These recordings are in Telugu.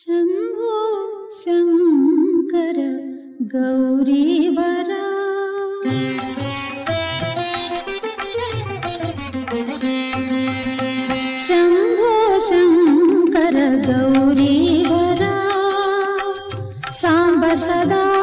शम्भो शङ्कर गौरीवरा शङ्कर गौरी वरा साम्ब सदा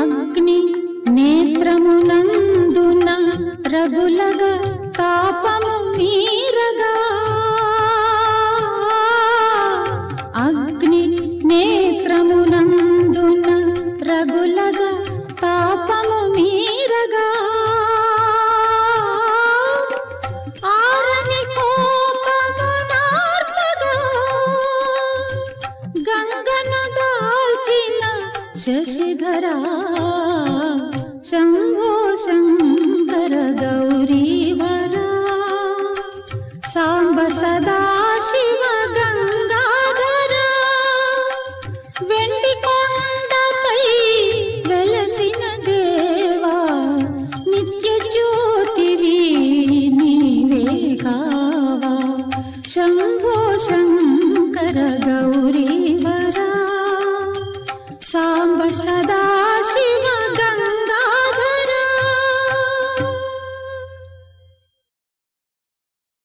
అగ్ని నేత్రమునందున రగులగా తాపము మీరగా. అగ్ని నేత్రమున శశిధరా శంభో శంకర గౌరీ వరా. సాంబ సదా శివ గంగాధరా. వెండి కొండపై వెలసిన దేవా నిత్య జ్యోతివి నీవే కావా. శంభ